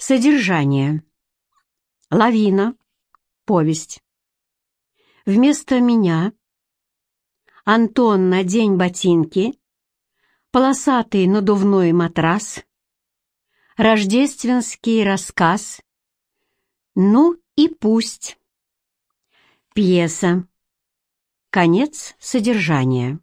Содержание. Лавина. Повесть. Вместо меня Антон на день ботинки, полосатый надувной матрас, рождественский рассказ, ну и пусть. Пьеса. Конец содержания.